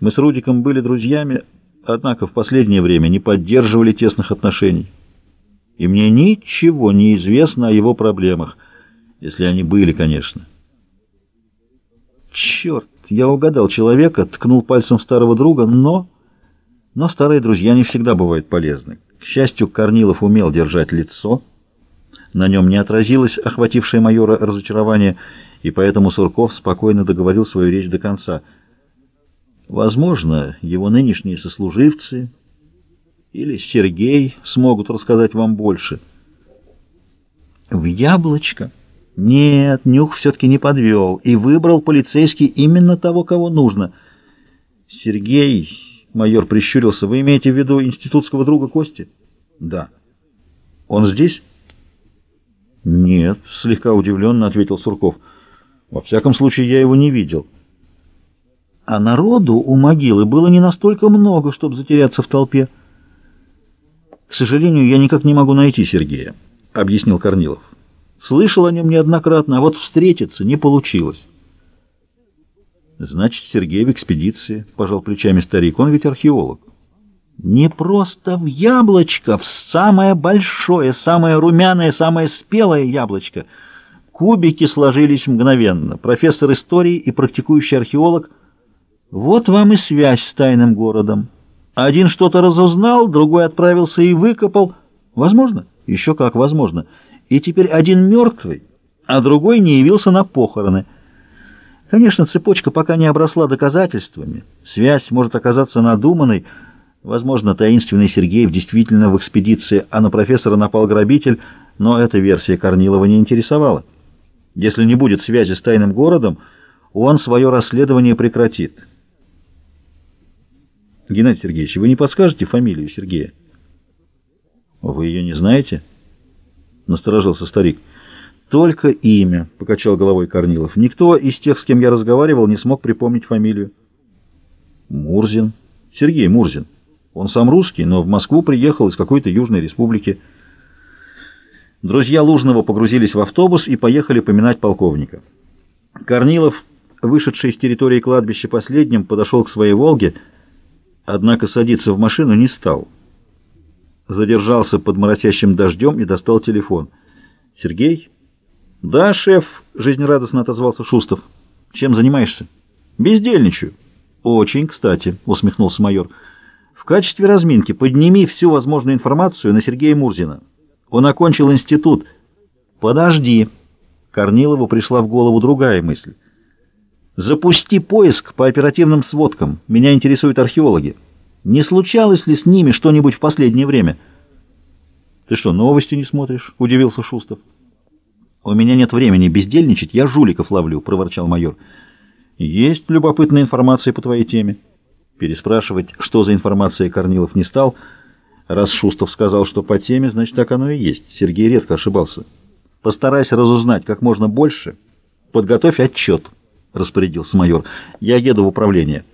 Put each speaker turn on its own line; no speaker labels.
Мы с Рудиком были друзьями, однако в последнее время не поддерживали тесных отношений. И мне ничего не известно о его проблемах, если они были, конечно. Черт, я угадал человека, ткнул пальцем старого друга, но... Но старые друзья не всегда бывают полезны. К счастью, Корнилов умел держать лицо. На нем не отразилось охватившее майора разочарование, и поэтому Сурков спокойно договорил свою речь до конца. Возможно, его нынешние сослуживцы или Сергей смогут рассказать вам больше. В яблочко? Нет, нюх все-таки не подвел, и выбрал полицейский именно того, кого нужно. Сергей... Майор прищурился. «Вы имеете в виду институтского друга Кости?» «Да». «Он здесь?» «Нет», — слегка удивленно ответил Сурков. «Во всяком случае, я его не видел». А народу у могилы было не настолько много, чтобы затеряться в толпе. «К сожалению, я никак не могу найти Сергея», — объяснил Корнилов. «Слышал о нем неоднократно, а вот встретиться не получилось». Значит, Сергей в экспедиции, пожал плечами старик, он ведь археолог. Не просто в яблочко, в самое большое, самое румяное, самое спелое яблочко. Кубики сложились мгновенно. Профессор истории и практикующий археолог. Вот вам и связь с тайным городом. Один что-то разузнал, другой отправился и выкопал. Возможно? Еще как возможно. И теперь один мертвый, а другой не явился на похороны. Конечно, цепочка пока не обросла доказательствами. Связь может оказаться надуманной. Возможно, таинственный Сергеев действительно в экспедиции, а на профессора напал грабитель, но эта версия Корнилова не интересовала. Если не будет связи с тайным городом, он свое расследование прекратит. Геннадий Сергеевич, вы не подскажете фамилию Сергея? Вы ее не знаете? Насторожился старик. «Только имя», — покачал головой Корнилов. «Никто из тех, с кем я разговаривал, не смог припомнить фамилию». «Мурзин. Сергей Мурзин. Он сам русский, но в Москву приехал из какой-то Южной республики». Друзья Лужного погрузились в автобус и поехали поминать полковника. Корнилов, вышедший с территории кладбища последним, подошел к своей «Волге», однако садиться в машину не стал. Задержался под моросящим дождем и достал телефон. «Сергей?» «Да, шеф», — жизнерадостно отозвался Шустов. «Чем занимаешься?» «Бездельничаю». «Очень кстати», — усмехнулся майор. «В качестве разминки подними всю возможную информацию на Сергея Мурзина. Он окончил институт». «Подожди». Корнилову пришла в голову другая мысль. «Запусти поиск по оперативным сводкам. Меня интересуют археологи. Не случалось ли с ними что-нибудь в последнее время?» «Ты что, новости не смотришь?» — удивился Шустов. «У меня нет времени бездельничать, я жуликов ловлю», — проворчал майор. «Есть любопытная информация по твоей теме». Переспрашивать, что за информация, Корнилов не стал. Раз Шустов сказал, что по теме, значит, так оно и есть. Сергей редко ошибался. «Постарайся разузнать как можно больше. Подготовь отчет», — распорядился майор. «Я еду в управление».